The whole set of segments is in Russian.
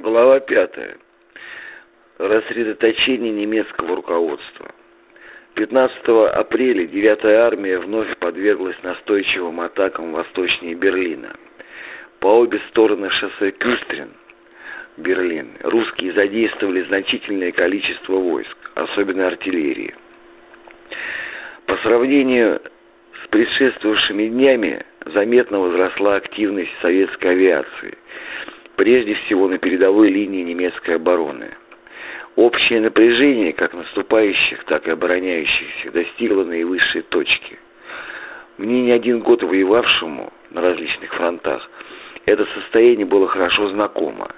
Глава пятая. Рассредоточение немецкого руководства. 15 апреля 9-я армия вновь подверглась настойчивым атакам восточнее Берлина. По обе стороны шоссе Кюстрин, Берлин, русские задействовали значительное количество войск, особенно артиллерии. По сравнению с предшествовавшими днями заметно возросла активность советской авиации, прежде всего на передовой линии немецкой обороны. Общее напряжение как наступающих, так и обороняющихся достигло наивысшей точки. Мне не один год воевавшему на различных фронтах это состояние было хорошо знакомо.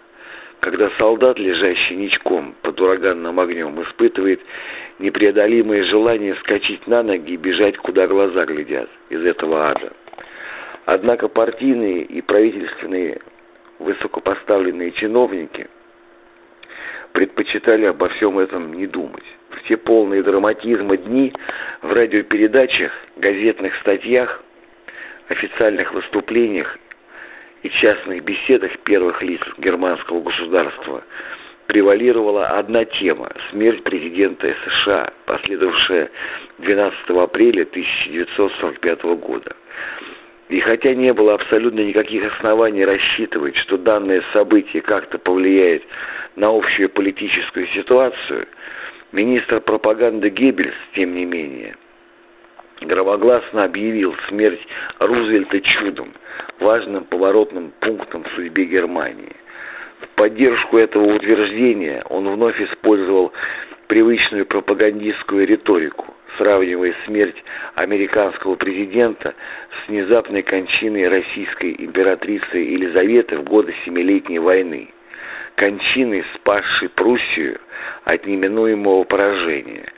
Когда солдат, лежащий ничком под ураганным огнем, испытывает непреодолимое желание вскочить на ноги и бежать, куда глаза глядят, из этого ада. Однако партийные и правительственные высокопоставленные чиновники – предпочитали обо всем этом не думать. В те полные драматизма дни в радиопередачах, газетных статьях, официальных выступлениях и частных беседах первых лиц германского государства превалировала одна тема – смерть президента США, последовавшая 12 апреля 1945 года. И хотя не было абсолютно никаких оснований рассчитывать, что данное событие как-то повлияет на общую политическую ситуацию, министр пропаганды Геббельс, тем не менее, громогласно объявил смерть Рузвельта чудом, важным поворотным пунктом в судьбе Германии. В поддержку этого утверждения он вновь использовал привычную пропагандистскую риторику, сравнивая смерть американского президента с внезапной кончиной российской императрицы Елизаветы в годы Семилетней войны, кончиной, спасшей Пруссию от неминуемого поражения.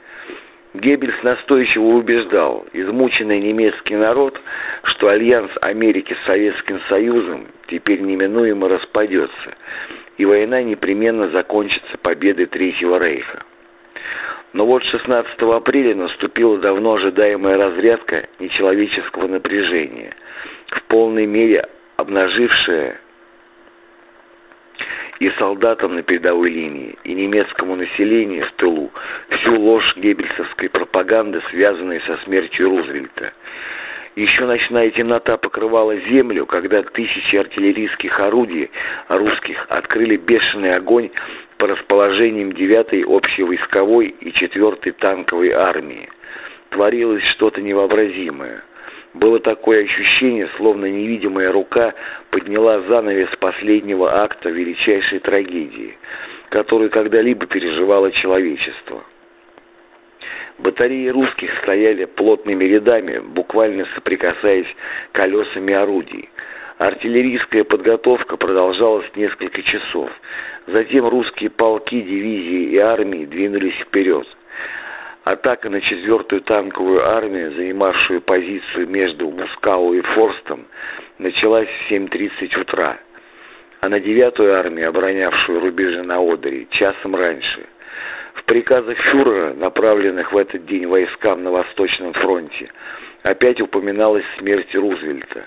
Геббельс настойчиво убеждал измученный немецкий народ, что альянс Америки с Советским Союзом теперь неминуемо распадется, и война непременно закончится победой Третьего Рейха. Но вот 16 апреля наступила давно ожидаемая разрядка нечеловеческого напряжения, в полной мере обнажившая и солдатам на передовой линии, и немецкому населению в тылу всю ложь геббельсовской пропаганды, связанной со смертью Рузвельта. Еще ночная темнота покрывала землю, когда тысячи артиллерийских орудий русских открыли бешеный огонь по расположениям 9-й общевойсковой и 4-й танковой армии. Творилось что-то невообразимое. Было такое ощущение, словно невидимая рука подняла занавес последнего акта величайшей трагедии, которую когда-либо переживало человечество. Батареи русских стояли плотными рядами, буквально соприкасаясь колесами орудий. Артиллерийская подготовка продолжалась несколько часов. Затем русские полки, дивизии и армии двинулись вперед. Атака на четвертую танковую армию, занимавшую позицию между Мускау и Форстом, началась в 7.30 утра, а на девятую армию, оборонявшую рубежи на Одере, часом раньше. В приказах фюрера, направленных в этот день войскам на Восточном фронте, опять упоминалась смерть Рузвельта.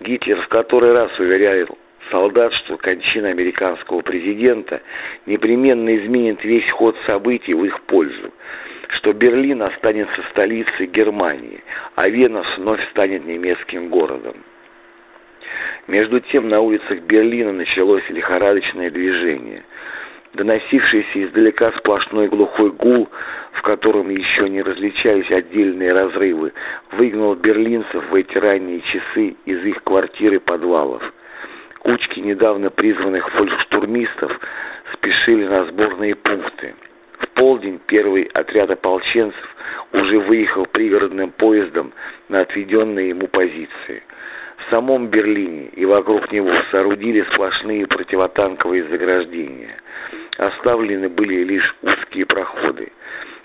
Гитлер в который раз уверял солдат, что кончина американского президента непременно изменит весь ход событий в их пользу, что Берлин останется столицей Германии, а Вена вновь станет немецким городом. Между тем на улицах Берлина началось лихорадочное движение – доносившийся издалека сплошной глухой гул, в котором еще не различались отдельные разрывы, выгнал берлинцев в эти ранние часы из их квартир и подвалов. Кучки недавно призванных фолькштурмистов спешили на сборные пункты. В полдень первый отряд ополченцев уже выехал пригородным поездом на отведенные ему позиции. В самом Берлине и вокруг него соорудили сплошные противотанковые заграждения. Оставлены были лишь узкие проходы.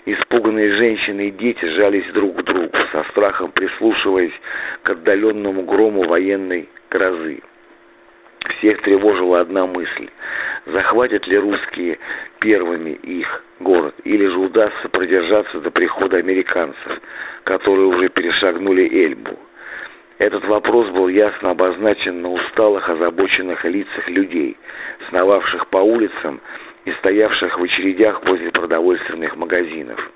Испуганные женщины и дети жались друг к другу, со страхом прислушиваясь к отдаленному грому военной грозы. Всех тревожила одна мысль. Захватят ли русские первыми их город, или же удастся продержаться до прихода американцев, которые уже перешагнули Эльбу. Этот вопрос был ясно обозначен на усталых, озабоченных лицах людей, сновавших по улицам и стоявших в очередях возле продовольственных магазинов.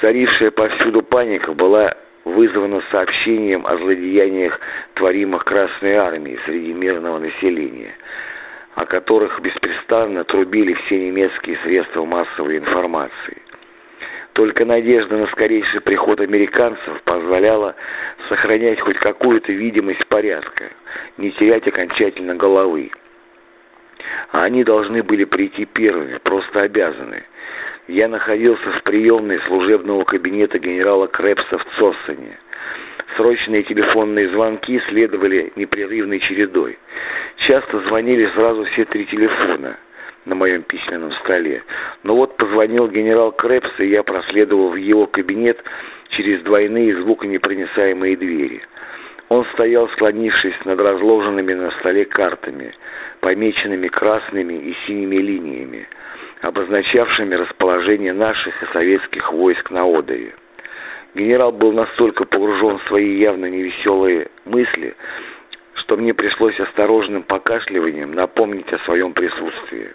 Царившая повсюду паника была вызвана сообщением о злодеяниях, творимых Красной Армией среди мирного населения, о которых беспрестанно трубили все немецкие средства массовой информации. Только надежда на скорейший приход американцев позволяла сохранять хоть какую-то видимость порядка, не терять окончательно головы. А они должны были прийти первыми, просто обязаны. Я находился в приемной служебного кабинета генерала Крепса в Цоссене. Срочные телефонные звонки следовали непрерывной чередой. Часто звонили сразу все три телефона на моем письменном столе. Но вот позвонил генерал Крепс, и я проследовал в его кабинет через двойные звуконепроницаемые двери. Он стоял, склонившись над разложенными на столе картами, помеченными красными и синими линиями, обозначавшими расположение наших и советских войск на Одере. Генерал был настолько погружен в свои явно невеселые мысли, что мне пришлось осторожным покашливанием напомнить о своем присутствии.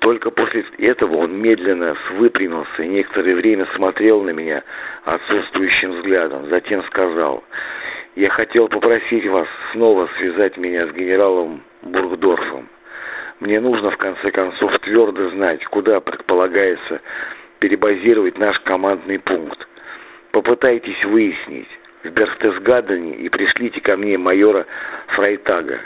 Только после этого он медленно выпрямился и некоторое время смотрел на меня отсутствующим взглядом. Затем сказал, «Я хотел попросить вас снова связать меня с генералом Бургдорфом. Мне нужно, в конце концов, твердо знать, куда предполагается перебазировать наш командный пункт. Попытайтесь выяснить в Берхтесгадене и пришлите ко мне майора Фрайтага.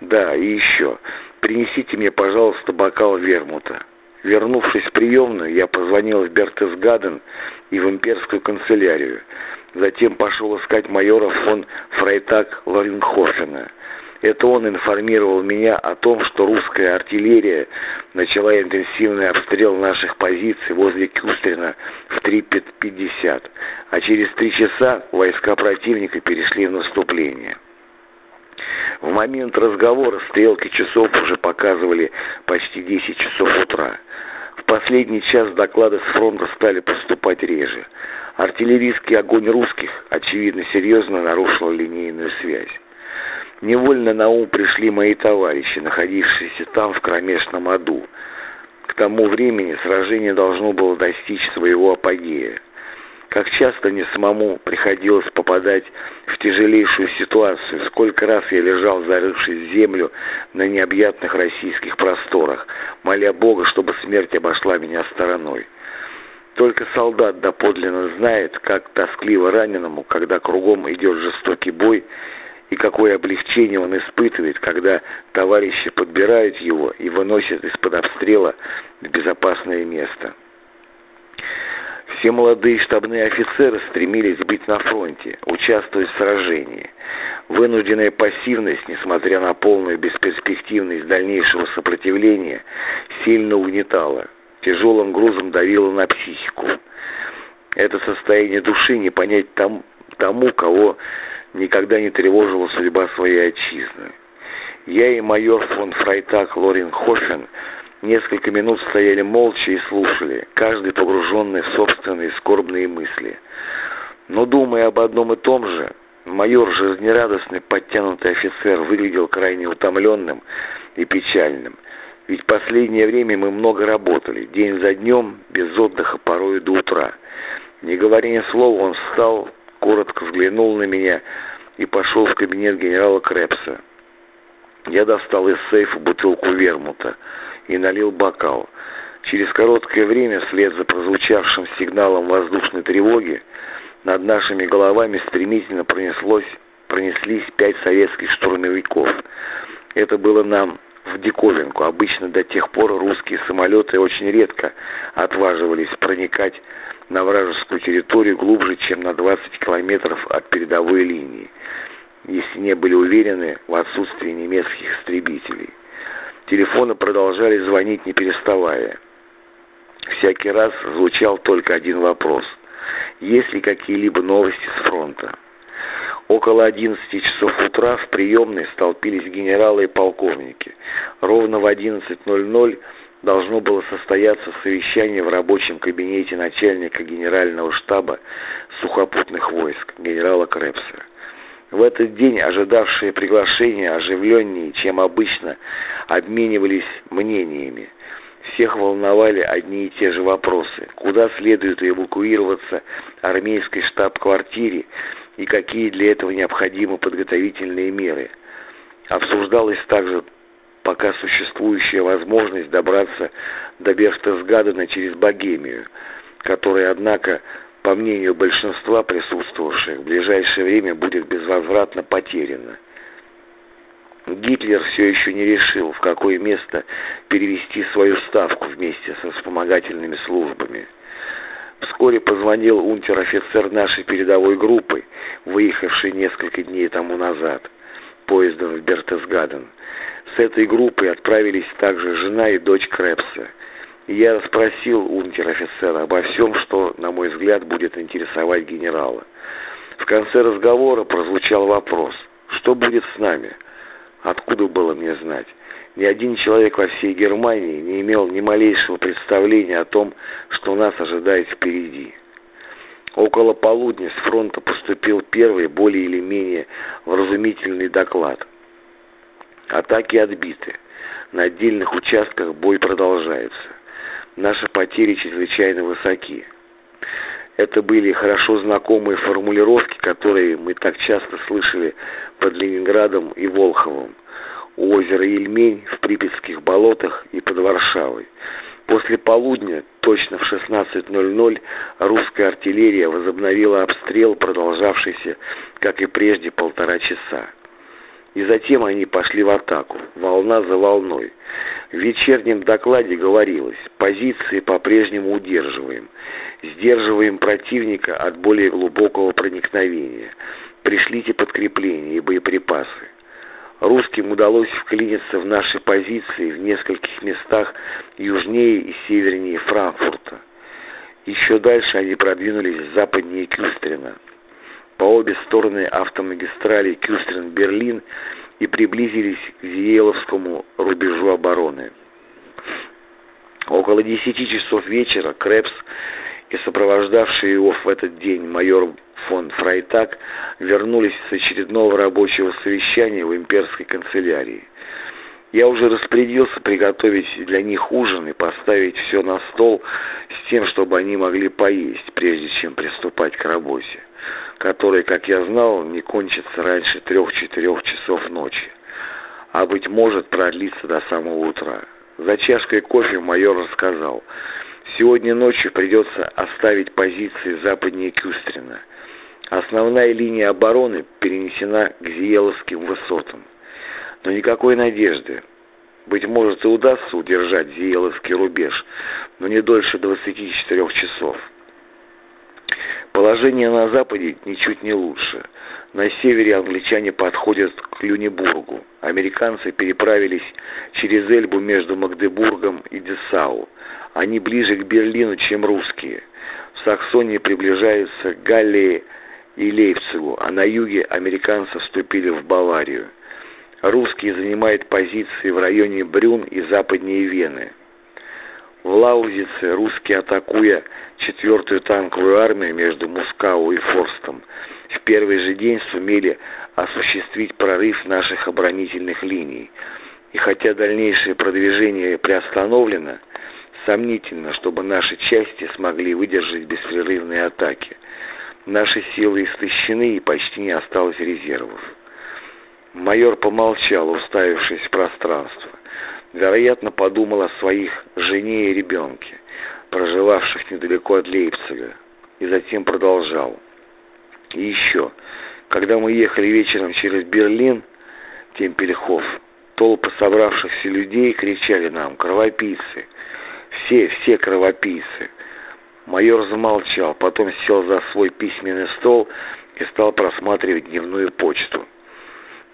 Да, и еще. Принесите мне, пожалуйста, бокал вермута. Вернувшись в приемную, я позвонил в Бертесгаден и в имперскую канцелярию. Затем пошел искать майора фон Фрайтаг Лорингхофена. Это он информировал меня о том, что русская артиллерия начала интенсивный обстрел наших позиций возле Кюстрина в 3.50, а через три часа войска противника перешли в наступление. В момент разговора стрелки часов уже показывали почти 10 часов утра. В последний час доклады с фронта стали поступать реже. Артиллерийский огонь русских, очевидно, серьезно нарушил линейную связь. Невольно на ум пришли мои товарищи, находившиеся там в кромешном аду. К тому времени сражение должно было достичь своего апогея. Как часто мне самому приходилось попадать в тяжелейшую ситуацию, сколько раз я лежал, зарывшись в землю на необъятных российских просторах, моля Бога, чтобы смерть обошла меня стороной. Только солдат доподлинно знает, как тоскливо раненому, когда кругом идет жестокий бой, и какое облегчение он испытывает, когда товарищи подбирают его и выносят из-под обстрела в безопасное место. Все молодые штабные офицеры стремились быть на фронте, участвовать в сражении. Вынужденная пассивность, несмотря на полную бесперспективность дальнейшего сопротивления, сильно угнетала, тяжелым грузом давила на психику. Это состояние души не понять там, тому, кого никогда не тревожила судьба своей отчизны. Я и майор фон Фрайтак Лорин Хофен несколько минут стояли молча и слушали, каждый погруженный в собственные скорбные мысли. Но думая об одном и том же, майор, жизнерадостный, подтянутый офицер, выглядел крайне утомленным и печальным. Ведь последнее время мы много работали, день за днем, без отдыха, порой до утра. Не говоря ни слова, он встал, коротко взглянул на меня и пошел в кабинет генерала Крепса. Я достал из сейфа бутылку вермута и налил бокал. Через короткое время, вслед за прозвучавшим сигналом воздушной тревоги, над нашими головами стремительно пронеслось, пронеслись пять советских штурмовиков. Это было нам в диковинку. Обычно до тех пор русские самолеты очень редко отваживались проникать на вражескую территорию глубже, чем на 20 километров от передовой линии, если не были уверены в отсутствии немецких истребителей. Телефоны продолжали звонить не переставая. Всякий раз звучал только один вопрос. Есть ли какие-либо новости с фронта? Около 11 часов утра в приемной столпились генералы и полковники. Ровно в 11.00 должно было состояться совещание в рабочем кабинете начальника генерального штаба сухопутных войск генерала Крепса. В этот день ожидавшие приглашения оживленнее, чем обычно, обменивались мнениями. Всех волновали одни и те же вопросы. Куда следует эвакуироваться армейской штаб-квартире и какие для этого необходимы подготовительные меры. Обсуждалась также пока существующая возможность добраться до Берхтесгадена через Богемию, которая, однако, по мнению большинства присутствовавших, в ближайшее время будет безвозвратно потеряна. Гитлер все еще не решил, в какое место перевести свою ставку вместе со вспомогательными службами. Вскоре позвонил унтер-офицер нашей передовой группы, выехавший несколько дней тому назад, поездом в Бертесгаден. С этой группой отправились также жена и дочь Крепса. Я расспросил унтер-офицера обо всем, что, на мой взгляд, будет интересовать генерала. В конце разговора прозвучал вопрос, что будет с нами? Откуда было мне знать? Ни один человек во всей Германии не имел ни малейшего представления о том, что нас ожидает впереди. Около полудня с фронта поступил первый, более или менее вразумительный доклад. Атаки отбиты. На отдельных участках бой продолжается. Наши потери чрезвычайно высоки. Это были хорошо знакомые формулировки, которые мы так часто слышали под Ленинградом и Волховым, у озера Ильмень, в Припятских болотах и под Варшавой. После полудня, точно в 16.00, русская артиллерия возобновила обстрел, продолжавшийся, как и прежде, полтора часа. И затем они пошли в атаку, волна за волной. В вечернем докладе говорилось, позиции по-прежнему удерживаем, сдерживаем противника от более глубокого проникновения, пришлите подкрепления и боеприпасы. Русским удалось вклиниться в наши позиции в нескольких местах южнее и севернее Франкфурта. Еще дальше они продвинулись западнее Кюстрина по обе стороны автомагистрали Кюстрин-Берлин и приблизились к Зиеловскому рубежу обороны. Около десяти часов вечера Крепс и сопровождавший его в этот день майор фон Фрайтак вернулись с очередного рабочего совещания в имперской канцелярии. Я уже распорядился приготовить для них ужин и поставить все на стол с тем, чтобы они могли поесть, прежде чем приступать к работе который, как я знал, не кончится раньше трех-четырех часов ночи, а, быть может, продлится до самого утра. За чашкой кофе майор рассказал, сегодня ночью придется оставить позиции западнее Кюстрина. Основная линия обороны перенесена к Зиеловским высотам. Но никакой надежды. Быть может и удастся удержать Зиеловский рубеж, но не дольше 24 часов. Положение на западе ничуть не лучше. На севере англичане подходят к Люнебургу. Американцы переправились через Эльбу между Магдебургом и Десау. Они ближе к Берлину, чем русские. В Саксонии приближаются к Галлии и Лейпцигу, а на юге американцы вступили в Баварию. Русские занимают позиции в районе Брюн и западнее Вены. В Лаузице русские, атакуя четвертую танковую армию между Мускау и Форстом, в первый же день сумели осуществить прорыв наших оборонительных линий. И хотя дальнейшее продвижение приостановлено, сомнительно, чтобы наши части смогли выдержать беспрерывные атаки. Наши силы истощены и почти не осталось резервов. Майор помолчал, уставившись в пространство вероятно, подумал о своих жене и ребенке, проживавших недалеко от Лейпцига, и затем продолжал. И еще, когда мы ехали вечером через Берлин, Темпельхоф, толпы собравшихся людей кричали нам «Кровопийцы! Все, все кровопийцы!» Майор замолчал, потом сел за свой письменный стол и стал просматривать дневную почту.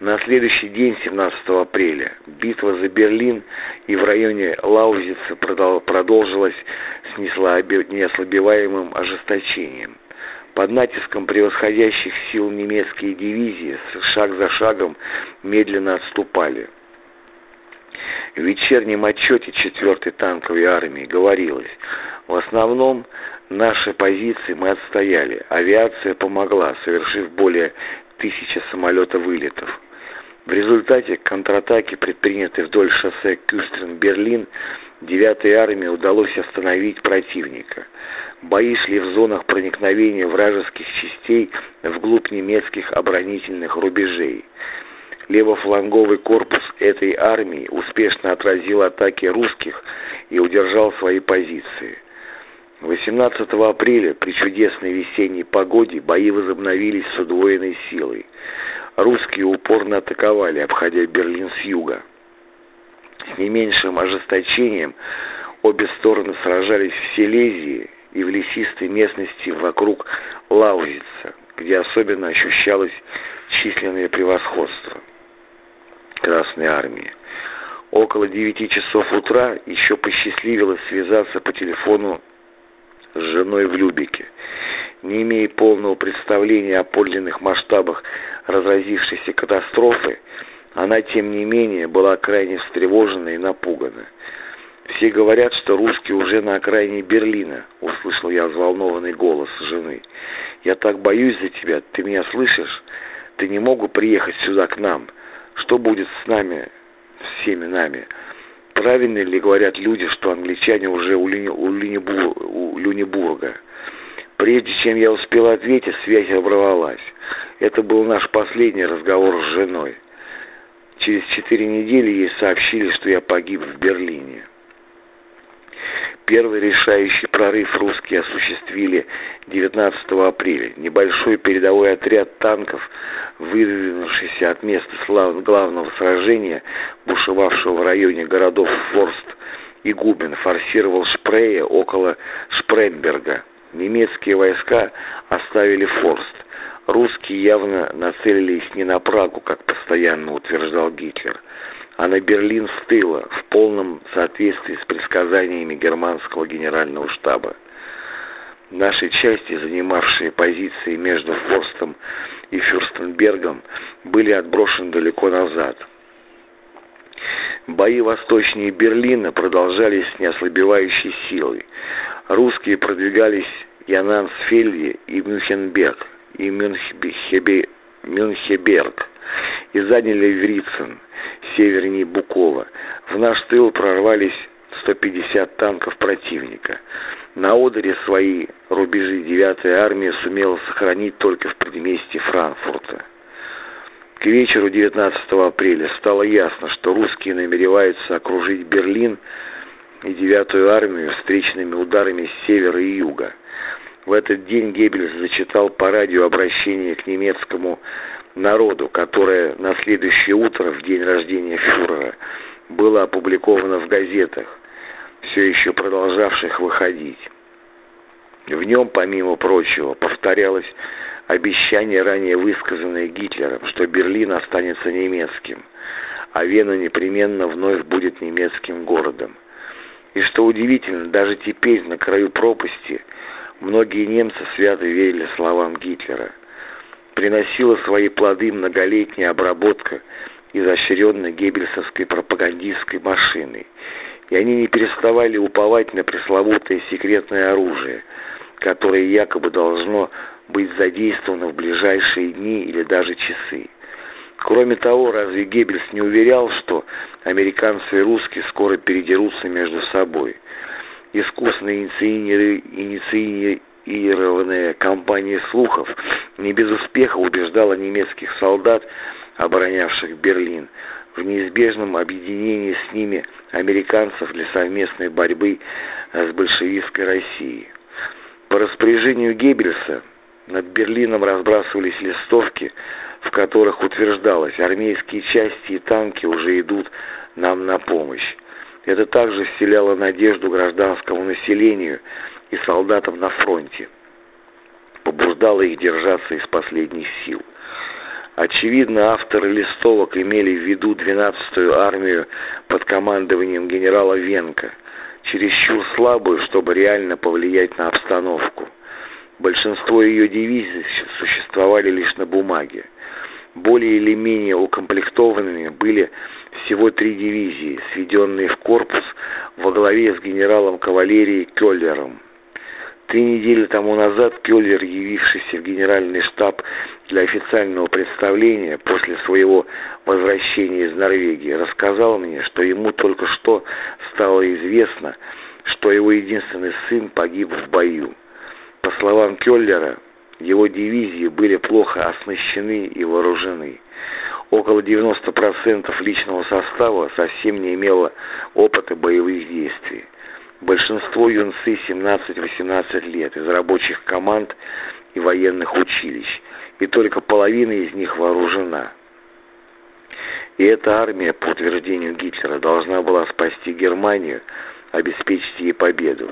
На следующий день, 17 апреля, битва за Берлин и в районе Лаузица продолжилась с неослабеваемым ожесточением. Под натиском превосходящих сил немецкие дивизии шаг за шагом медленно отступали. В вечернем отчете 4-й танковой армии говорилось, в основном наши позиции мы отстояли, авиация помогла, совершив более тысячи самолетов вылетов. В результате контратаки, предпринятой вдоль шоссе Кюстрин-Берлин, 9-й армии удалось остановить противника. Бои шли в зонах проникновения вражеских частей вглубь немецких оборонительных рубежей. Левофланговый корпус этой армии успешно отразил атаки русских и удержал свои позиции. 18 апреля при чудесной весенней погоде бои возобновились с удвоенной силой. Русские упорно атаковали, обходя Берлин с юга. С не меньшим ожесточением обе стороны сражались в Силезии и в лесистой местности вокруг Лаузица, где особенно ощущалось численное превосходство Красной Армии. Около девяти часов утра еще посчастливилось связаться по телефону с женой в Любике. Не имея полного представления о подлинных масштабах разразившейся катастрофы, она, тем не менее, была крайне встревожена и напугана. «Все говорят, что русские уже на окраине Берлина», — услышал я взволнованный голос жены. «Я так боюсь за тебя, ты меня слышишь? Ты не могу приехать сюда к нам. Что будет с нами, всеми нами?» Правильно ли говорят люди, что англичане уже у, Люни, у, Люнибур, у Люнибурга? Прежде чем я успел ответить, связь оборвалась. Это был наш последний разговор с женой. Через четыре недели ей сообщили, что я погиб в Берлине. Первый решающий прорыв русские осуществили 19 апреля. Небольшой передовой отряд танков, выдвинувшийся от места главного сражения, бушевавшего в районе городов Форст и Губин, форсировал Шпрее около Шпренберга. Немецкие войска оставили Форст. Русские явно нацелились не на Прагу, как постоянно утверждал Гитлер, а на Берлин с тыла, в полном соответствии с предсказаниями германского генерального штаба. Наши части, занимавшие позиции между Форстом и Фюрстенбергом, были отброшены далеко назад. Бои восточнее Берлина продолжались с неослабевающей силой. Русские продвигались и Анансфельде, и Мюнхенберг, и Мюнхебе, Мюнхеберг, и заняли Врицен, севернее Букова. В наш тыл прорвались 150 танков противника. На Одере свои рубежи 9-я армия сумела сохранить только в предместье Франкфурта. К вечеру 19 апреля стало ясно, что русские намереваются окружить Берлин и 9-ю армию встречными ударами с севера и юга. В этот день Геббельс зачитал по радио обращение к немецкому народу, которое на следующее утро, в день рождения фюрера, было опубликовано в газетах, все еще продолжавших выходить. В нем, помимо прочего, повторялось обещание, ранее высказанное Гитлером, что Берлин останется немецким, а Вена непременно вновь будет немецким городом. И что удивительно, даже теперь, на краю пропасти, многие немцы свято верили словам Гитлера – приносила свои плоды многолетняя обработка изощренной геббельсовской пропагандистской машиной, и они не переставали уповать на пресловутое секретное оружие, которое якобы должно быть задействовано в ближайшие дни или даже часы. Кроме того, разве Геббельс не уверял, что американцы и русские скоро передерутся между собой? Искусно инициированная кампания слухов не без успеха убеждала немецких солдат, оборонявших Берлин, в неизбежном объединении с ними американцев для совместной борьбы с большевистской Россией. По распоряжению Геббельса над Берлином разбрасывались листовки, в которых утверждалось, армейские части и танки уже идут нам на помощь. Это также вселяло надежду гражданскому населению и солдатам на фронте, побуждало их держаться из последних сил. Очевидно, авторы листовок имели в виду 12-ю армию под командованием генерала Венка, чересчур слабую, чтобы реально повлиять на обстановку. Большинство ее дивизий существовали лишь на бумаге. Более или менее укомплектованными были всего три дивизии, сведенные в корпус во главе с генералом кавалерии Келлером. Три недели тому назад Келлер, явившийся в генеральный штаб для официального представления после своего возвращения из Норвегии, рассказал мне, что ему только что стало известно, что его единственный сын погиб в бою. По словам Келлера, его дивизии были плохо оснащены и вооружены. Около 90% личного состава совсем не имело опыта боевых действий. Большинство юнцы 17-18 лет из рабочих команд и военных училищ, и только половина из них вооружена. И эта армия, по утверждению Гитлера, должна была спасти Германию, обеспечить ей победу.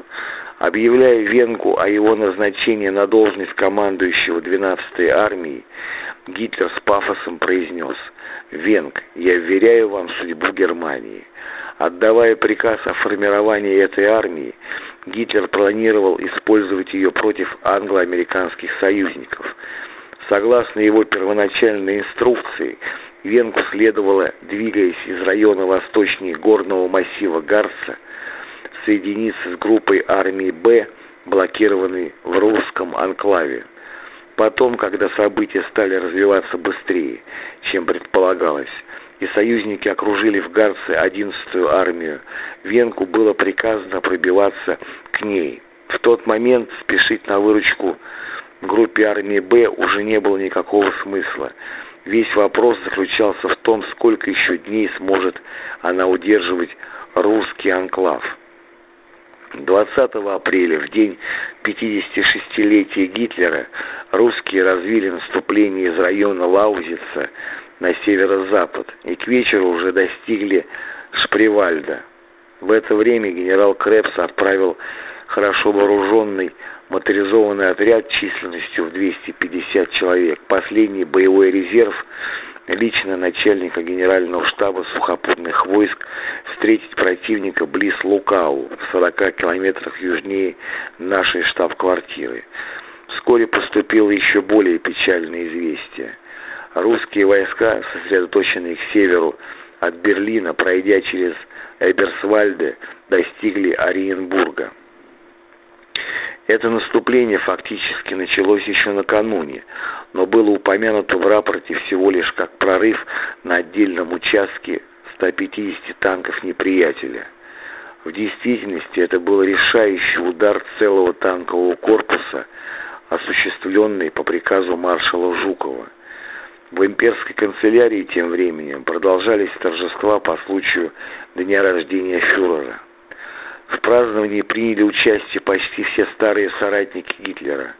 Объявляя Венгу о его назначении на должность командующего 12-й армией, Гитлер с пафосом произнес «Венг, я вверяю вам судьбу Германии». Отдавая приказ о формировании этой армии, Гитлер планировал использовать ее против англо-американских союзников. Согласно его первоначальной инструкции, Венгу следовало, двигаясь из района восточнее горного массива Гарца, соединиться с группой армии «Б», блокированной в русском анклаве. Потом, когда события стали развиваться быстрее, чем предполагалось, и союзники окружили в Гарце 11-ю армию, Венку было приказано пробиваться к ней. В тот момент спешить на выручку группе армии «Б» уже не было никакого смысла. Весь вопрос заключался в том, сколько еще дней сможет она удерживать русский анклав. 20 апреля, в день 56-летия Гитлера, русские развили наступление из района Лаузица на северо-запад и к вечеру уже достигли Шпривальда. В это время генерал Крепс отправил хорошо вооруженный моторизованный отряд численностью в 250 человек, последний боевой резерв лично начальника генерального штаба сухопутных войск встретить противника близ Лукау, в 40 километрах южнее нашей штаб-квартиры. Вскоре поступило еще более печальное известие. Русские войска, сосредоточенные к северу от Берлина, пройдя через Эберсвальде, достигли Ориенбурга. Это наступление фактически началось еще накануне, но было упомянуто в рапорте всего лишь как прорыв на отдельном участке 150 танков неприятеля. В действительности это был решающий удар целого танкового корпуса, осуществленный по приказу маршала Жукова. В имперской канцелярии тем временем продолжались торжества по случаю дня рождения фюрера. В праздновании приняли участие почти все старые соратники Гитлера.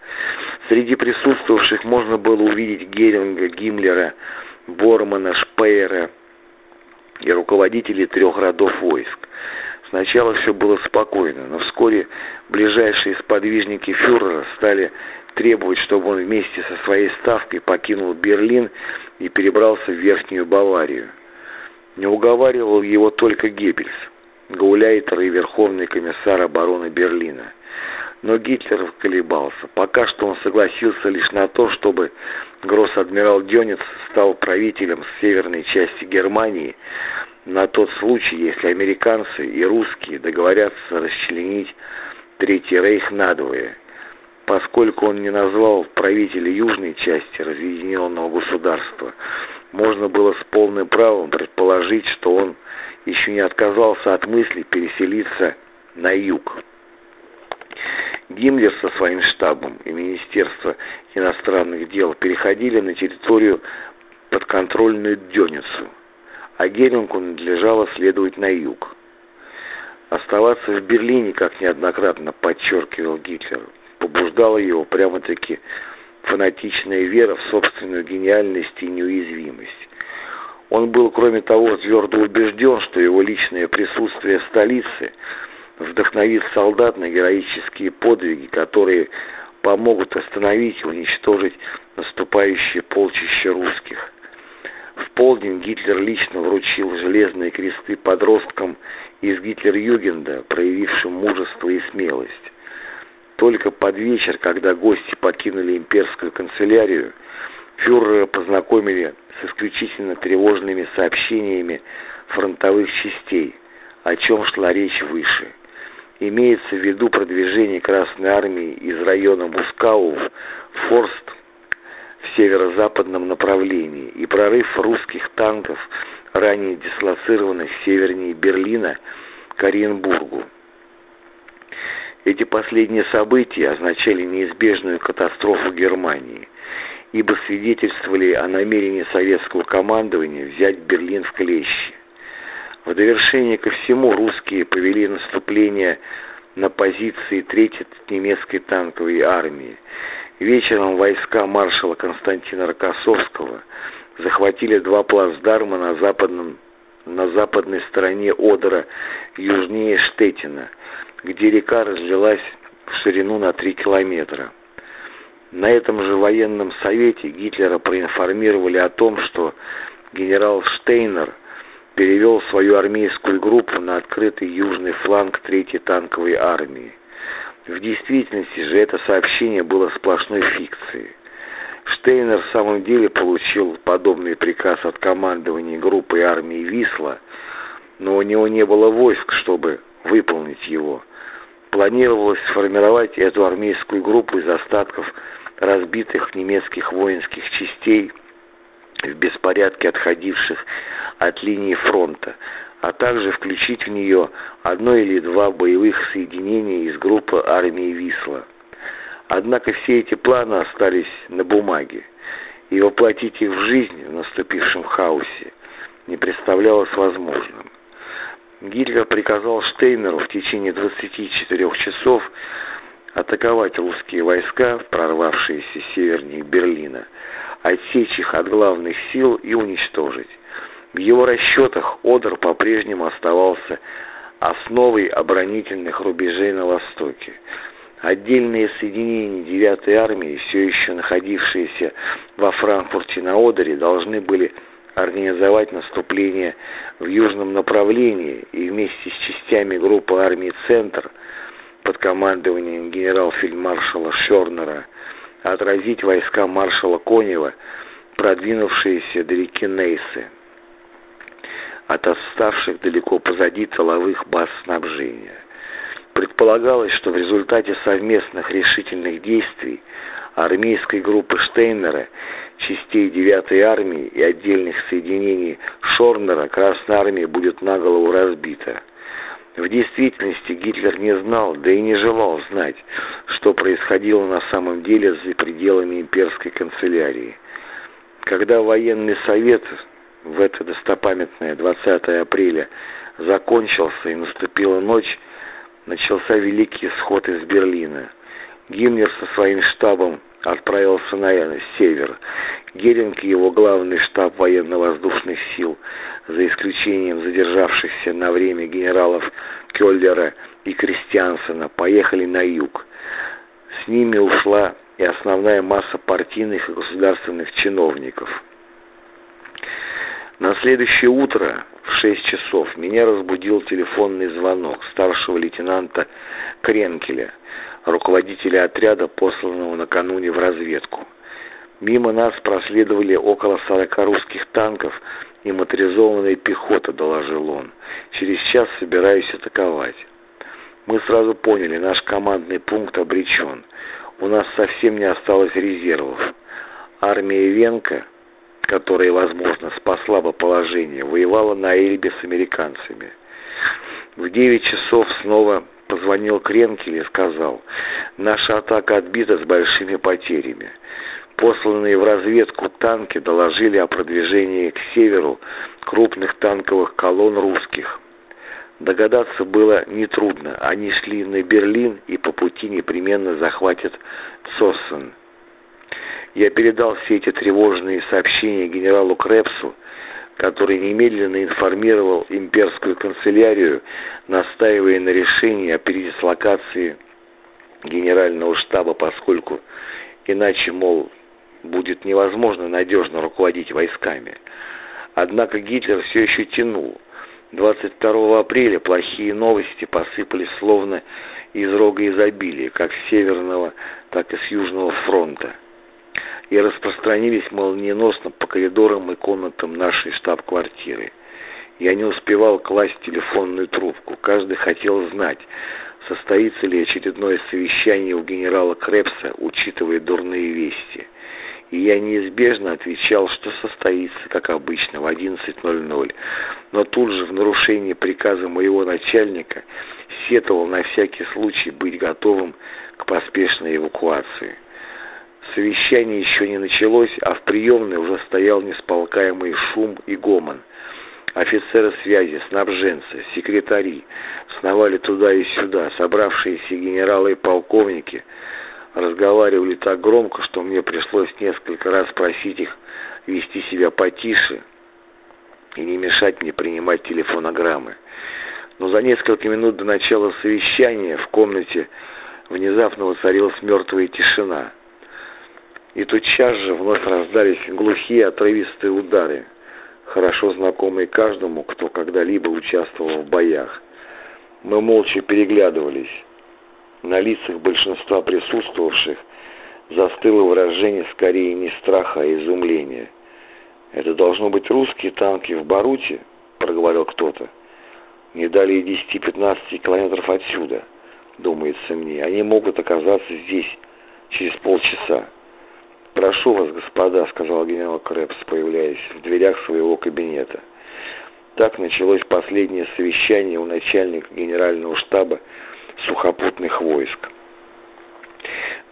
Среди присутствовавших можно было увидеть Геринга, Гиммлера, Бормана, Шпейера и руководителей трех родов войск. Сначала все было спокойно, но вскоре ближайшие сподвижники фюрера стали требовать, чтобы он вместе со своей ставкой покинул Берлин и перебрался в Верхнюю Баварию. Не уговаривал его только Геббельс. Гауляйтер и Верховный комиссар обороны Берлина. Но Гитлер колебался. Пока что он согласился лишь на то, чтобы гросс-адмирал Дёнец стал правителем северной части Германии на тот случай, если американцы и русские договорятся расчленить Третий Рейх надвое. Поскольку он не назвал правителя южной части разъединенного государства, можно было с полным правом предположить, что он еще не отказался от мысли переселиться на юг. Гиммлер со своим штабом и Министерство иностранных дел переходили на территорию подконтрольную Дёницу, а Герингу надлежало следовать на юг. Оставаться в Берлине, как неоднократно подчеркивал Гитлер, побуждала его прямо-таки фанатичная вера в собственную гениальность и неуязвимость. Он был, кроме того, твердо убежден, что его личное присутствие в столице вдохновит солдат на героические подвиги, которые помогут остановить и уничтожить наступающие полчища русских. В полдень Гитлер лично вручил железные кресты подросткам из Гитлер-Югенда, проявившим мужество и смелость. Только под вечер, когда гости покинули имперскую канцелярию, фюрера познакомили с исключительно тревожными сообщениями фронтовых частей, о чем шла речь выше. Имеется в виду продвижение Красной Армии из района Бускау в Форст в северо-западном направлении и прорыв русских танков, ранее дислоцированных севернее Берлина, к Оренбургу. Эти последние события означали неизбежную катастрофу Германии, ибо свидетельствовали о намерении советского командования взять Берлин в клещи. В довершение ко всему русские повели наступление на позиции Третьей немецкой танковой армии. Вечером войска маршала Константина Рокоссовского захватили два плацдарма на западном на западной стороне Одера, южнее Штетина, где река разлилась в ширину на 3 километра. На этом же военном совете Гитлера проинформировали о том, что генерал Штейнер перевел свою армейскую группу на открытый южный фланг Третьей танковой армии. В действительности же это сообщение было сплошной фикцией. Штейнер в самом деле получил подобный приказ от командования группы армии «Висла», но у него не было войск, чтобы выполнить его. Планировалось сформировать эту армейскую группу из остатков разбитых немецких воинских частей в беспорядке отходивших от линии фронта, а также включить в нее одно или два боевых соединения из группы армии «Висла». Однако все эти планы остались на бумаге, и воплотить их в жизнь в наступившем хаосе не представлялось возможным. Гитлер приказал Штейнеру в течение 24 часов атаковать русские войска, прорвавшиеся севернее Берлина, отсечь их от главных сил и уничтожить. В его расчетах Одер по-прежнему оставался основой оборонительных рубежей на Востоке. Отдельные соединения 9-й армии, все еще находившиеся во Франкфурте на Одере, должны были организовать наступление в южном направлении и вместе с частями группы армии «Центр» под командованием генерал-фельдмаршала Шернера отразить войска маршала Конева, продвинувшиеся до реки Нейсы, от оставших далеко позади тыловых баз снабжения. Предполагалось, что в результате совместных решительных действий армейской группы Штейнера, частей 9-й армии и отдельных соединений Шорнера Красная армия будет на голову разбита. В действительности Гитлер не знал, да и не желал знать, что происходило на самом деле за пределами имперской канцелярии. Когда военный совет в это достопамятное 20 апреля закончился и наступила ночь, начался Великий исход из Берлина. Гиммлер со своим штабом отправился на север. Геринг и его главный штаб военно-воздушных сил, за исключением задержавшихся на время генералов Кёллера и Кристиансена, поехали на юг. С ними ушла и основная масса партийных и государственных чиновников. На следующее утро в шесть часов меня разбудил телефонный звонок старшего лейтенанта Кренкеля, руководителя отряда, посланного накануне в разведку. Мимо нас проследовали около сорока русских танков и моторизованная пехота, доложил он. Через час собираюсь атаковать. Мы сразу поняли, наш командный пункт обречен. У нас совсем не осталось резервов. Армия Венка которая, возможно, спасла бы положение, воевала на Эльбе с американцами. В 9 часов снова позвонил Кренкель и сказал, «Наша атака отбита с большими потерями. Посланные в разведку танки доложили о продвижении к северу крупных танковых колонн русских. Догадаться было нетрудно. Они шли на Берлин и по пути непременно захватят Цоссен. Я передал все эти тревожные сообщения генералу Крепсу, который немедленно информировал имперскую канцелярию, настаивая на решении о передислокации генерального штаба, поскольку иначе, мол, будет невозможно надежно руководить войсками. Однако Гитлер все еще тянул. 22 апреля плохие новости посыпались словно из рога изобилия, как с Северного, так и с Южного фронта. И распространились молниеносно по коридорам и комнатам нашей штаб-квартиры. Я не успевал класть телефонную трубку. Каждый хотел знать, состоится ли очередное совещание у генерала Крепса, учитывая дурные вести. И я неизбежно отвечал, что состоится, как обычно, в 11.00. Но тут же, в нарушении приказа моего начальника, сетовал на всякий случай быть готовым к поспешной эвакуации. Совещание еще не началось, а в приемной уже стоял несполкаемый шум и гомон. Офицеры связи, снабженцы, секретари сновали туда и сюда, собравшиеся генералы и полковники разговаривали так громко, что мне пришлось несколько раз просить их вести себя потише и не мешать мне принимать телефонограммы. Но за несколько минут до начала совещания в комнате внезапно воцарилась мертвая тишина. И тотчас же вновь раздались глухие отрывистые удары хорошо знакомый каждому, кто когда-либо участвовал в боях. Мы молча переглядывались. На лицах большинства присутствовавших застыло выражение скорее не страха, а изумления. «Это должно быть русские танки в Баруте?» — проговорил кто-то. «Не далее 10-15 километров отсюда, думается мне. Они могут оказаться здесь через полчаса». «Прошу вас, господа», — сказал генерал Крэпс, появляясь в дверях своего кабинета. Так началось последнее совещание у начальника генерального штаба сухопутных войск.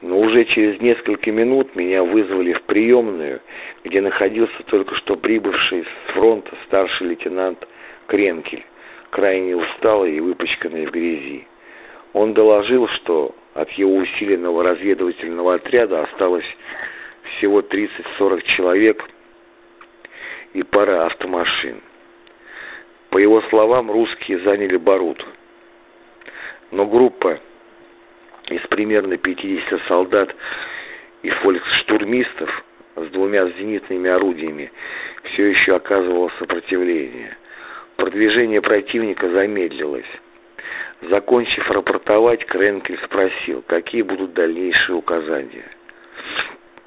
Но уже через несколько минут меня вызвали в приемную, где находился только что прибывший с фронта старший лейтенант Кренкель, крайне усталый и выпачканный в грязи. Он доложил, что от его усиленного разведывательного отряда осталось всего 30-40 человек и пара автомашин. По его словам, русские заняли Барут. Но группа из примерно 50 солдат и фольксштурмистов с двумя зенитными орудиями все еще оказывало сопротивление. Продвижение противника замедлилось. Закончив рапортовать, Кренкель спросил, какие будут дальнейшие указания.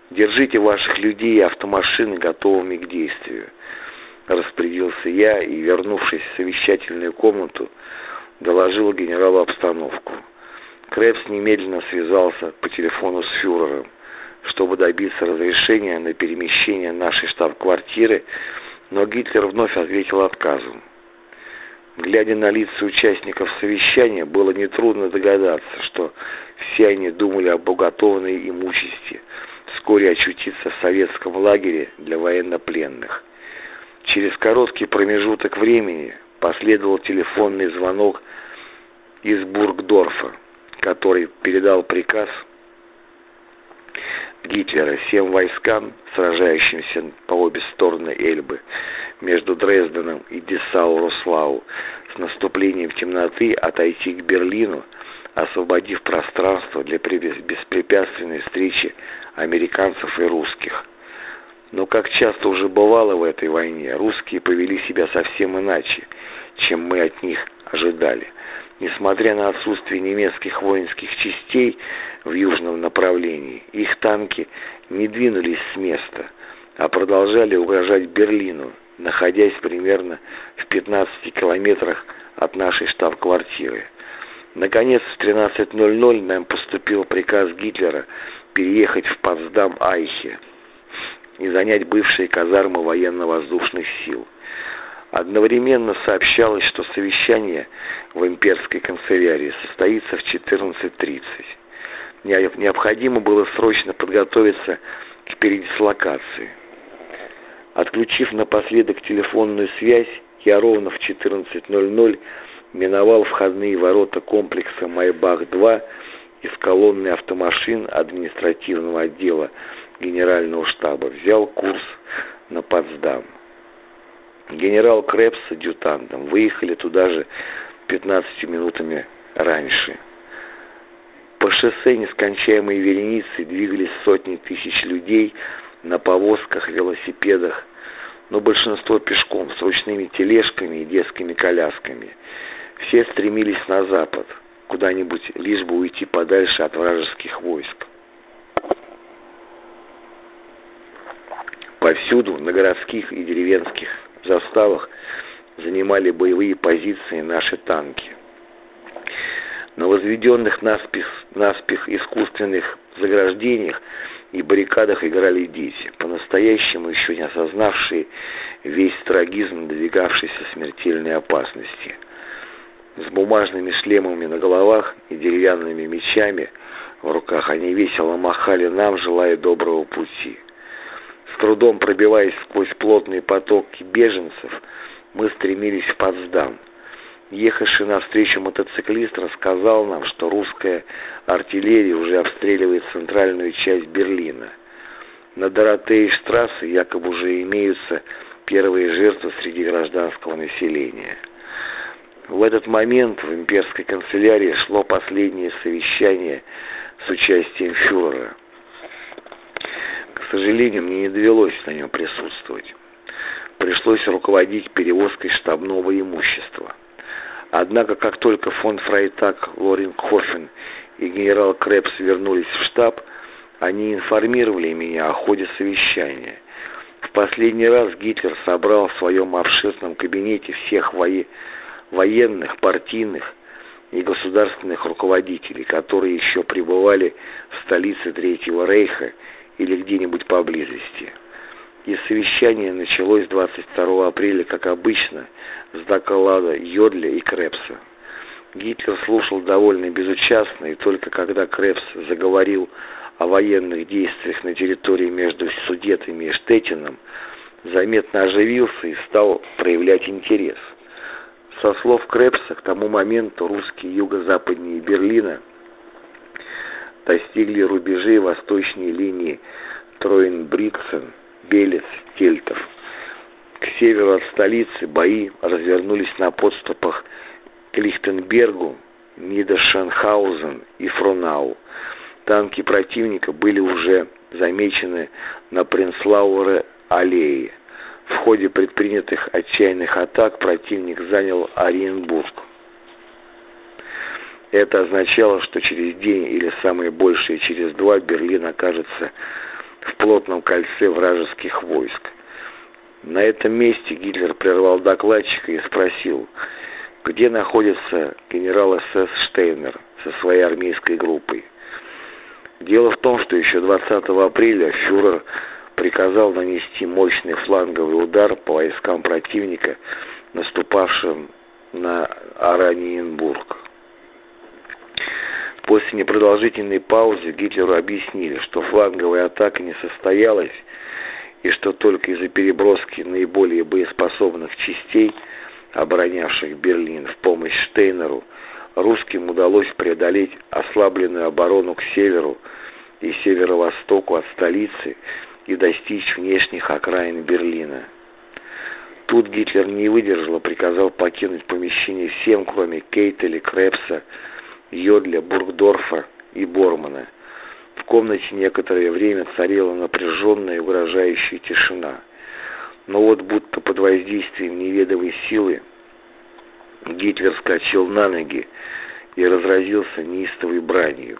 Держите ваших людей и автомашины готовыми к действию. Распорядился я и, вернувшись в совещательную комнату, доложил генералу обстановку. Крепс немедленно связался по телефону с фюрером, чтобы добиться разрешения на перемещение нашей штаб-квартиры, но Гитлер вновь ответил отказом. Глядя на лица участников совещания, было нетрудно догадаться, что все они думали об уготованной им участи – вскоре очутиться в советском лагере для военнопленных. Через короткий промежуток времени последовал телефонный звонок из Бургдорфа, который передал приказ Гитлера всем войскам, сражающимся по обе стороны Эльбы, между Дрезденом и Десау-Рослау, с наступлением темноты отойти к Берлину, освободив пространство для беспрепятственной встречи американцев и русских. Но, как часто уже бывало в этой войне, русские повели себя совсем иначе, чем мы от них ожидали. Несмотря на отсутствие немецких воинских частей в южном направлении, их танки не двинулись с места, а продолжали угрожать Берлину, находясь примерно в 15 километрах от нашей штаб-квартиры. Наконец, в 13.00 нам поступил приказ Гитлера переехать в Потсдам-Айхе и занять бывшие казармы военно-воздушных сил. Одновременно сообщалось, что совещание в имперской канцелярии состоится в 14.30. Необходимо было срочно подготовиться к передислокации. Отключив напоследок телефонную связь, я ровно в 14.00 миновал входные ворота комплекса «Майбах-2» из колонны автомашин административного отдела генерального штаба взял курс на Потсдам. Генерал Крепс с адъютантом выехали туда же 15 минутами раньше. По шоссе нескончаемой вереницей двигались сотни тысяч людей на повозках, велосипедах, но большинство пешком, с ручными тележками и детскими колясками. Все стремились на запад – куда-нибудь, лишь бы уйти подальше от вражеских войск. Повсюду, на городских и деревенских заставах, занимали боевые позиции наши танки. На возведенных наспех, наспех искусственных заграждениях и баррикадах играли дети, по-настоящему еще не осознавшие весь трагизм надвигавшейся смертельной опасности. С бумажными шлемами на головах и деревянными мечами в руках они весело махали нам, желая доброго пути. С трудом пробиваясь сквозь плотные потоки беженцев, мы стремились в Потсдам. Ехавший навстречу мотоциклист рассказал нам, что русская артиллерия уже обстреливает центральную часть Берлина. На Доротеи-штрассе якобы уже имеются первые жертвы среди гражданского населения. В этот момент в имперской канцелярии шло последнее совещание с участием фюрера. К сожалению, мне не довелось на нем присутствовать. Пришлось руководить перевозкой штабного имущества. Однако, как только фон Фрайтак, Лорингхофен и генерал Крепс вернулись в штаб, они информировали меня о ходе совещания. В последний раз Гитлер собрал в своем обширном кабинете всех военных, партийных и государственных руководителей, которые еще пребывали в столице Третьего Рейха или где-нибудь поблизости. И совещание началось 22 апреля, как обычно, с доклада Йодля и Крепса. Гитлер слушал довольно безучастно, и только когда Крепс заговорил о военных действиях на территории между Судетами и Штетином, заметно оживился и стал проявлять интерес. Со слов Крепса, к тому моменту русские юго-западнее Берлина достигли рубежей восточной линии Троенбриксен, Белец, Тельтов. К северу от столицы бои развернулись на подступах к Лихтенбергу, Нидершенхаузен и Фронау. Танки противника были уже замечены на Принцлауэре-аллее. В ходе предпринятых отчаянных атак противник занял Ориенбург. Это означало, что через день или самое большее через два Берлин окажется в плотном кольце вражеских войск. На этом месте Гитлер прервал докладчика и спросил, где находится генерал СС Штейнер со своей армейской группой. Дело в том, что еще 20 апреля фюрер приказал нанести мощный фланговый удар по войскам противника, наступавшим на Араниенбург. После непродолжительной паузы Гитлеру объяснили, что фланговая атака не состоялась и что только из-за переброски наиболее боеспособных частей, оборонявших Берлин в помощь Штейнеру, русским удалось преодолеть ослабленную оборону к северу и северо-востоку от столицы и достичь внешних окраин Берлина. Тут Гитлер не выдержал и приказал покинуть помещение всем, кроме Кейтеля, Крепса, Йодля, Бургдорфа и Бормана. В комнате некоторое время царила напряженная и угрожающая тишина. Но вот будто под воздействием неведомой силы Гитлер вскочил на ноги и разразился неистовой бранью.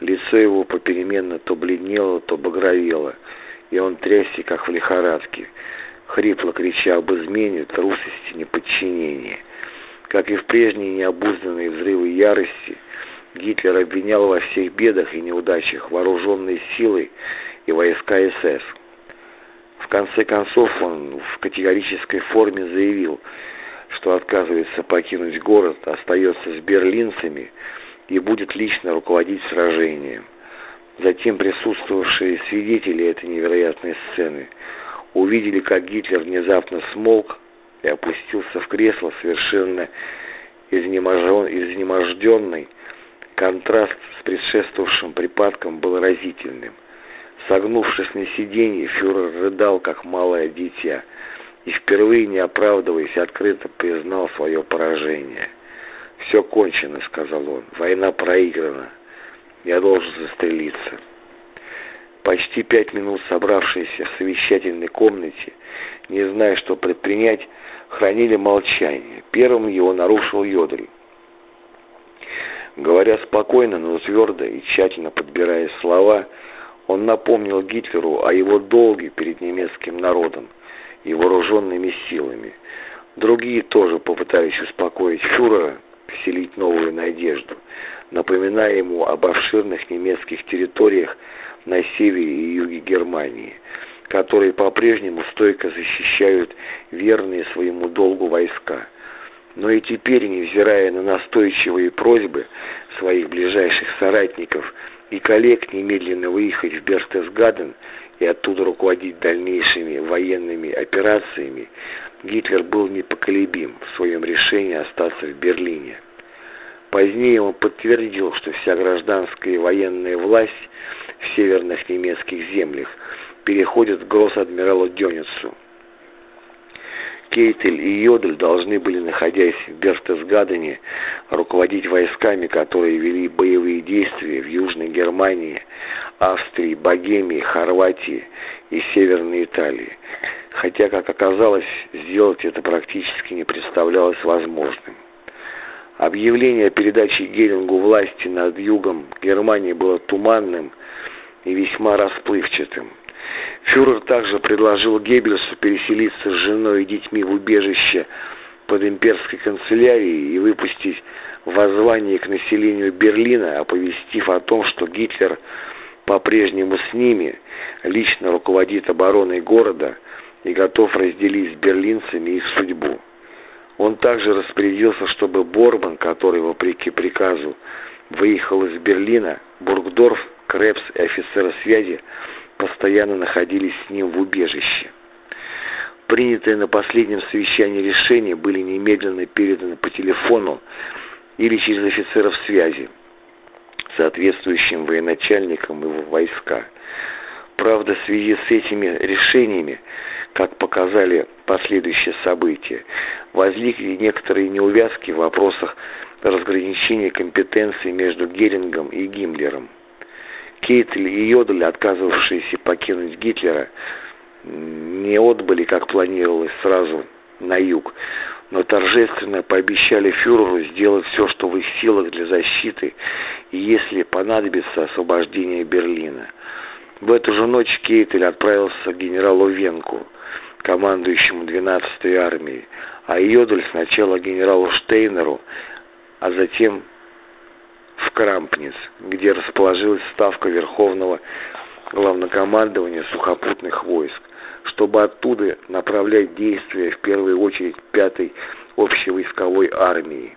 Лицо его попеременно то бледнело, то багровело, и он трясся, как в лихорадке, хрипло крича об измене, трусости, неподчинении. Как и в прежние необузданные взрывы ярости, Гитлер обвинял во всех бедах и неудачах вооруженные силы и войска СС. В конце концов он в категорической форме заявил, что отказывается покинуть город, остается с берлинцами и будет лично руководить сражением. Затем присутствовавшие свидетели этой невероятной сцены увидели, как Гитлер внезапно смолк и опустился в кресло совершенно изнеможденный. Контраст с предшествовавшим припадком был разительным. Согнувшись на сиденье, фюрер рыдал, как малое дитя, и впервые, не оправдываясь, открыто признал свое поражение. «Все кончено», — сказал он, — «война проиграна. Я должен застрелиться». Почти пять минут собравшиеся в совещательной комнате, не зная, что предпринять, хранили молчание. Первым его нарушил Йодрий. Говоря спокойно, но твердо и тщательно подбирая слова, Он напомнил Гитлеру о его долге перед немецким народом и вооруженными силами. Другие тоже попытались успокоить фюрера, вселить новую надежду, напоминая ему об обширных немецких территориях на севере и юге Германии, которые по-прежнему стойко защищают верные своему долгу войска. Но и теперь, невзирая на настойчивые просьбы своих ближайших соратников и коллег немедленно выехать в Берхтесгаден и оттуда руководить дальнейшими военными операциями, Гитлер был непоколебим в своем решении остаться в Берлине. Позднее он подтвердил, что вся гражданская и военная власть в северных немецких землях переходит к гросс-адмиралу Дёницу. Кейтель и Йодель должны были, находясь в Берхтесгадене, руководить войсками, которые вели боевые действия в Южной Германии, Австрии, Богемии, Хорватии и Северной Италии, хотя, как оказалось, сделать это практически не представлялось возможным. Объявление о передаче Герингу власти над югом Германии было туманным и весьма расплывчатым. Фюрер также предложил Геббельсу переселиться с женой и детьми в убежище под имперской канцелярией и выпустить воззвание к населению Берлина, оповестив о том, что Гитлер по-прежнему с ними, лично руководит обороной города и готов разделить с берлинцами их судьбу. Он также распорядился, чтобы Борман, который, вопреки приказу, выехал из Берлина, Бургдорф, Крепс и офицеры связи постоянно находились с ним в убежище. Принятые на последнем совещании решения были немедленно переданы по телефону или через офицеров связи, соответствующим военачальникам его войска. Правда, в связи с этими решениями, как показали последующие события, возникли некоторые неувязки в вопросах разграничения компетенций между Герингом и Гиммлером. Кейтель и Йодель, отказывавшиеся покинуть Гитлера, не отбыли, как планировалось, сразу на юг, но торжественно пообещали фюреру сделать все, что в их силах для защиты и, если понадобится, освобождения Берлина. В эту же ночь Кейтель отправился к генералу Венку, командующему 12-й армией, а Йодель сначала генералу Штейнеру, а затем в Крампниц, где расположилась ставка Верховного Главнокомандования сухопутных войск, чтобы оттуда направлять действия в первую очередь пятой общевойсковой армии.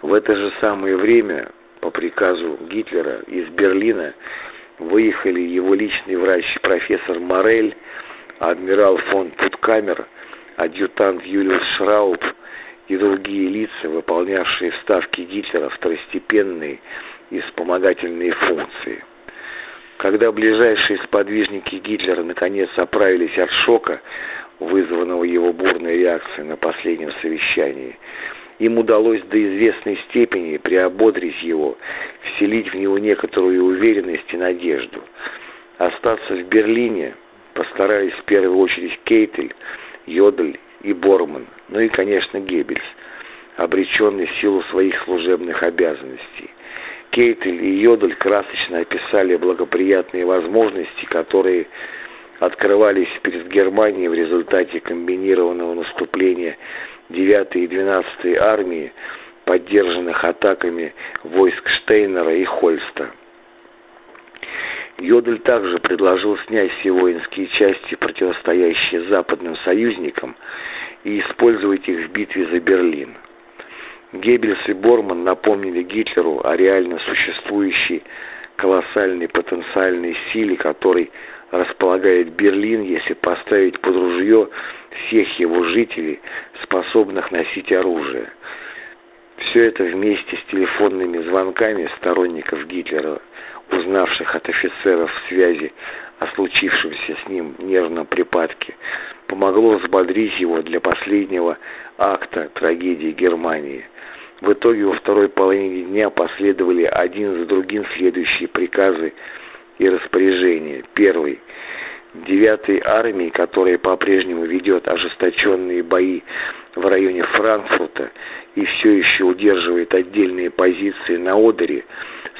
В это же самое время, по приказу Гитлера, из Берлина выехали его личный врач профессор Морель, адмирал фон Путкамер, адъютант Юлиус Шрауб и другие лица, выполнявшие вставки Гитлера второстепенные и вспомогательные функции. Когда ближайшие сподвижники Гитлера наконец оправились от шока, вызванного его бурной реакцией на последнем совещании, им удалось до известной степени приободрить его, вселить в него некоторую уверенность и надежду. Остаться в Берлине постарались в первую очередь Кейтель, Йодель и Борман, ну и, конечно, Геббельс, обреченный в силу своих служебных обязанностей. Кейтель и Йодель красочно описали благоприятные возможности, которые открывались перед Германией в результате комбинированного наступления 9 и 12 армии, поддержанных атаками войск Штейнера и Хольста. Йодель также предложил снять все воинские части, противостоящие западным союзникам, и использовать их в битве за Берлин. Геббельс и Борман напомнили Гитлеру о реально существующей колоссальной потенциальной силе, которой располагает Берлин, если поставить под ружье всех его жителей, способных носить оружие. Все это вместе с телефонными звонками сторонников Гитлера, узнавших от офицеров связи о случившемся с ним нервном припадке, помогло взбодрить его для последнего акта трагедии Германии. В итоге во второй половине дня последовали один за другим следующие приказы и распоряжения. Первый. Девятой армии, которая по-прежнему ведет ожесточенные бои в районе Франкфурта и все еще удерживает отдельные позиции на Одере,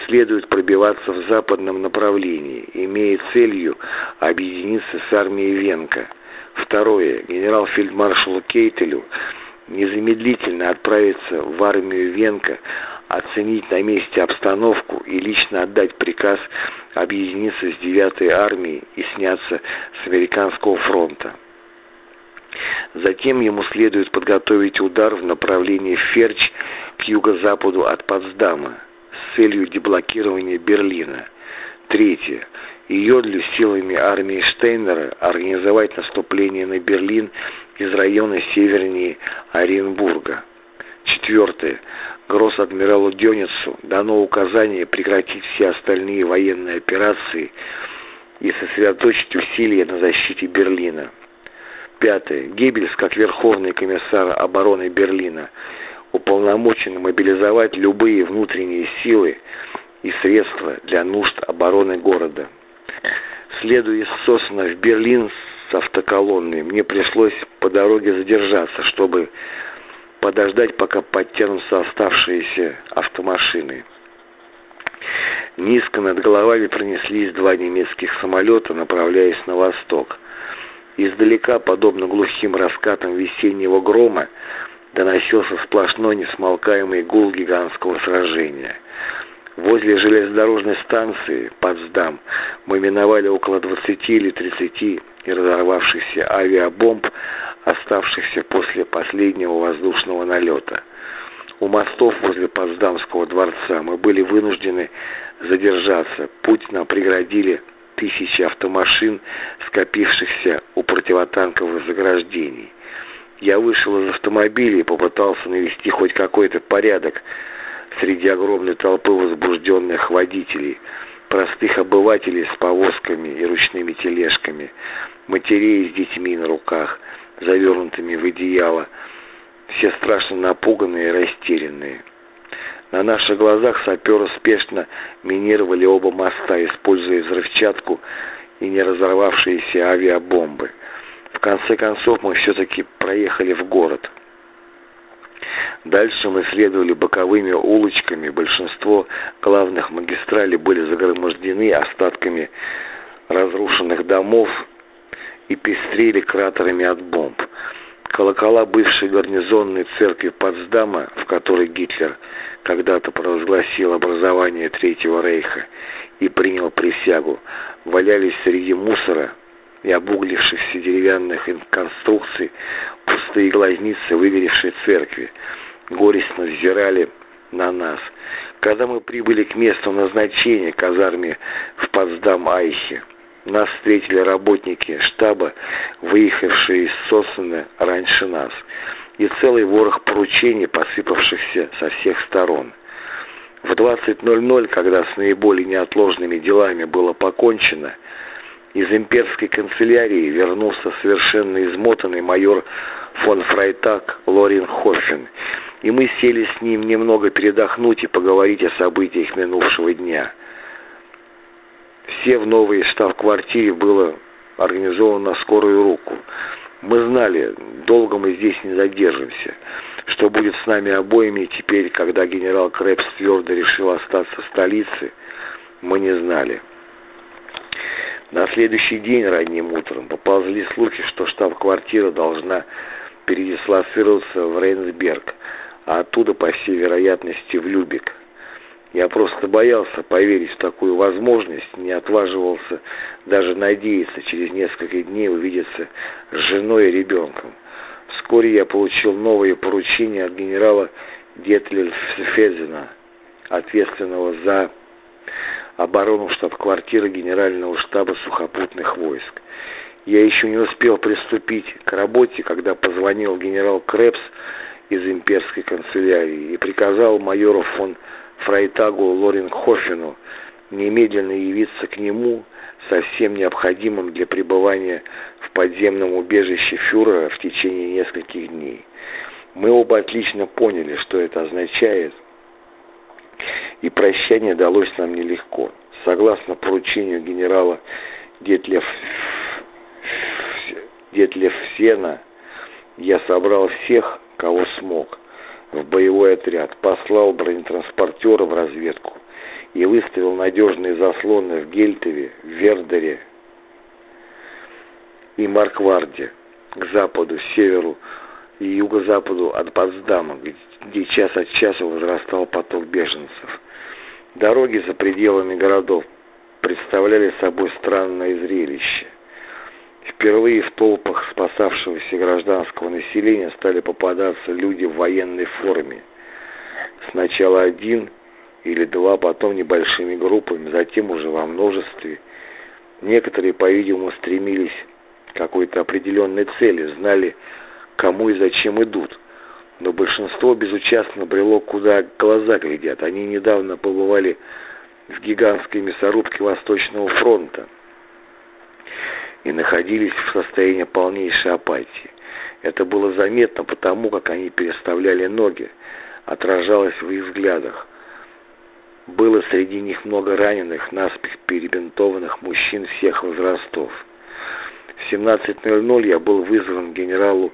следует пробиваться в западном направлении, имея целью объединиться с армией Венка. Второе. Генерал-фельдмаршалу Кейтелю незамедлительно отправиться в армию Венка, оценить на месте обстановку и лично отдать приказ объединиться с 9-й армией и сняться с американского фронта. Затем ему следует подготовить удар в направлении Ферч к юго-западу от Потсдама с целью деблокирования Берлина. Третье. Йодлю силами армии Штейнера организовать наступление на Берлин из района севернее Оренбурга. Четвертое. Гросс-адмиралу Дёницу дано указание прекратить все остальные военные операции и сосредоточить усилия на защите Берлина. Пятое. Геббельс, как Верховный комиссар обороны Берлина, уполномочен мобилизовать любые внутренние силы и средства для нужд обороны города. Следуя из Сосна в Берлин с автоколонной, мне пришлось по дороге задержаться, чтобы подождать, пока подтянутся оставшиеся автомашины. Низко над головами пронеслись два немецких самолета, направляясь на восток. Издалека, подобно глухим раскатам весеннего грома, доносился сплошной несмолкаемый гул гигантского сражения. Возле железнодорожной станции Потсдам мы миновали около 20 или 30 разорвавшихся авиабомб, оставшихся после последнего воздушного налета. У мостов возле Потсдамского дворца мы были вынуждены задержаться. Путь нам преградили тысячи автомашин, скопившихся у противотанковых заграждений. Я вышел из автомобиля и попытался навести хоть какой-то порядок среди огромной толпы возбужденных водителей, простых обывателей с повозками и ручными тележками, матерей с детьми на руках, завернутыми в одеяло, все страшно напуганные и растерянные. На наших глазах саперы спешно минировали оба моста, используя взрывчатку и не разорвавшиеся авиабомбы. В конце концов мы все-таки проехали в город. Дальше мы следовали боковыми улочками, большинство главных магистралей были загромождены остатками разрушенных домов и пестрели кратерами от бомб. Колокола бывшей гарнизонной церкви Потсдама, в которой Гитлер когда-то провозгласил образование Третьего Рейха и принял присягу, валялись среди мусора и обуглившихся деревянных конструкций пустые глазницы выгоревшей церкви, горестно взирали на нас. Когда мы прибыли к месту назначения казарме в Потсдам-Айхе, нас встретили работники штаба, выехавшие из Сосны раньше нас, и целый ворох поручений, посыпавшихся со всех сторон. В 20.00, когда с наиболее неотложными делами было покончено, из имперской канцелярии вернулся совершенно измотанный майор фон Фрайтак Лорин Хоффен, и мы сели с ним немного передохнуть и поговорить о событиях минувшего дня – все в новой штаб-квартире было организовано на скорую руку. Мы знали, долго мы здесь не задержимся. Что будет с нами обоими теперь, когда генерал Крэпс твердо решил остаться в столице, мы не знали. На следующий день ранним утром поползли слухи, что штаб-квартира должна передислоцироваться в Рейнсберг, а оттуда, по всей вероятности, в Любек. Я просто боялся поверить в такую возможность, не отваживался даже надеяться через несколько дней увидеться с женой и ребенком. Вскоре я получил новые поручения от генерала Детлельфезена, ответственного за оборону штаб-квартиры Генерального штаба сухопутных войск. Я еще не успел приступить к работе, когда позвонил генерал Крепс из имперской канцелярии и приказал майору фон Фрайтагу Лоренхофену немедленно явиться к нему со всем необходимым для пребывания в подземном убежище фюрера в течение нескольких дней. Мы оба отлично поняли, что это означает, и прощание далось нам нелегко. Согласно поручению генерала Детлев, Детлев Сена, я собрал всех, кого смог – в боевой отряд, послал бронетранспортеры в разведку и выставил надежные заслоны в Гельтове, Вердере и Маркварде к западу, северу и юго-западу от Потсдама, где час от часу возрастал поток беженцев. Дороги за пределами городов представляли собой странное зрелище. Впервые в толпах спасавшегося гражданского населения стали попадаться люди в военной форме. Сначала один или два, потом небольшими группами, затем уже во множестве. Некоторые, по-видимому, стремились к какой-то определенной цели, знали, кому и зачем идут. Но большинство безучастно брело, куда глаза глядят. Они недавно побывали в гигантской мясорубке Восточного фронта и находились в состоянии полнейшей апатии. Это было заметно потому, как они переставляли ноги, отражалось в их взглядах. Было среди них много раненых, наспех перебинтованных мужчин всех возрастов. В 17.00 я был вызван генералу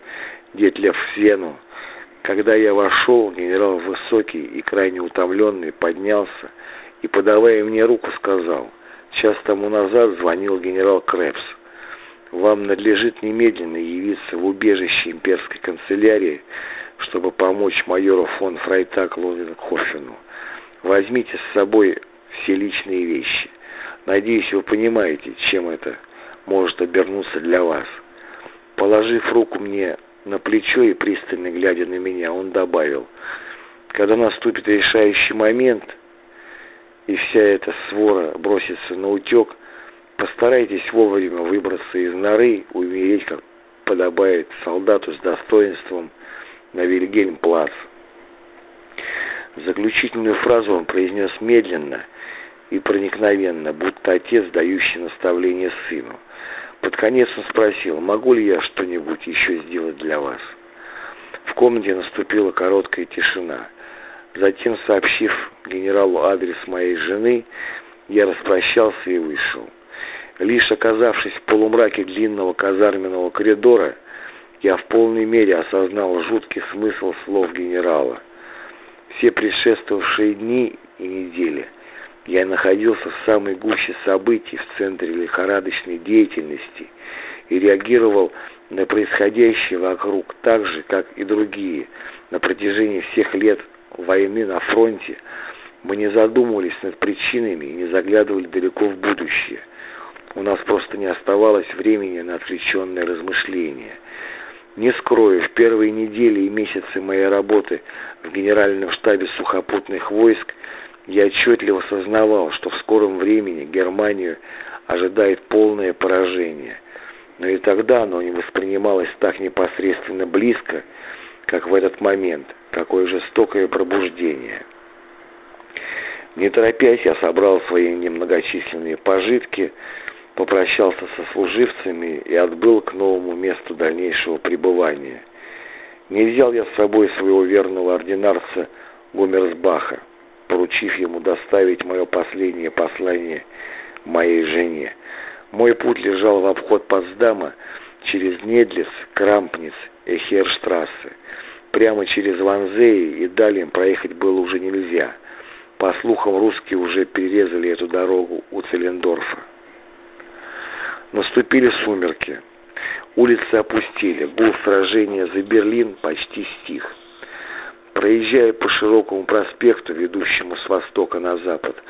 Детлев в Вену. Когда я вошел, генерал высокий и крайне утомленный поднялся и, подавая мне руку, сказал, «Час тому назад звонил генерал Крепс. Вам надлежит немедленно явиться в убежище имперской канцелярии, чтобы помочь майору фон Фрайтак Лозенхофену. Возьмите с собой все личные вещи. Надеюсь, вы понимаете, чем это может обернуться для вас. Положив руку мне на плечо и пристально глядя на меня, он добавил, когда наступит решающий момент, и вся эта свора бросится на утек, постарайтесь вовремя выбраться из норы, умереть, как подобает солдату с достоинством на Вильгельм-плац. Заключительную фразу он произнес медленно и проникновенно, будто отец, дающий наставление сыну. Под конец он спросил, могу ли я что-нибудь еще сделать для вас. В комнате наступила короткая тишина. Затем, сообщив генералу адрес моей жены, я распрощался и вышел. Лишь оказавшись в полумраке длинного казарменного коридора, я в полной мере осознал жуткий смысл слов генерала. Все предшествовавшие дни и недели я находился в самой гуще событий, в центре лихорадочной деятельности и реагировал на происходящее вокруг так же, как и другие. На протяжении всех лет войны на фронте мы не задумывались над причинами и не заглядывали далеко в будущее. У нас просто не оставалось времени на отвлеченное размышление. Не скрою, в первые недели и месяцы моей работы в Генеральном штабе сухопутных войск я отчетливо сознавал, что в скором времени Германию ожидает полное поражение. Но и тогда оно не воспринималось так непосредственно близко, как в этот момент, какое жестокое пробуждение. Не торопясь, я собрал свои немногочисленные пожитки, попрощался со служивцами и отбыл к новому месту дальнейшего пребывания. Не взял я с собой своего верного ординарца Гумерсбаха, поручив ему доставить мое последнее послание моей жене. Мой путь лежал в обход Потсдама через Недлиц, Крампниц и Херштрассе. Прямо через Ванзеи и далее проехать было уже нельзя. По слухам, русские уже перерезали эту дорогу у Целендорфа. Наступили сумерки. Улицы опустили. Гул сражения за Берлин почти стих. Проезжая по широкому проспекту, ведущему с востока на запад,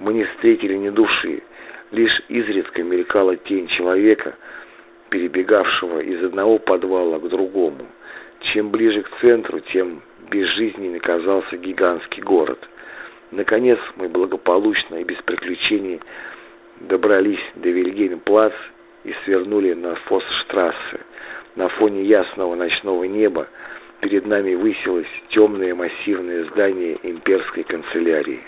мы не встретили ни души. Лишь изредка мелькала тень человека, перебегавшего из одного подвала к другому. Чем ближе к центру, тем безжизненнее казался гигантский город. Наконец мы благополучно и без приключений добрались до Вильгельм-плац и свернули на Фоссштрассе. На фоне ясного ночного неба перед нами высилось темное массивное здание имперской канцелярии.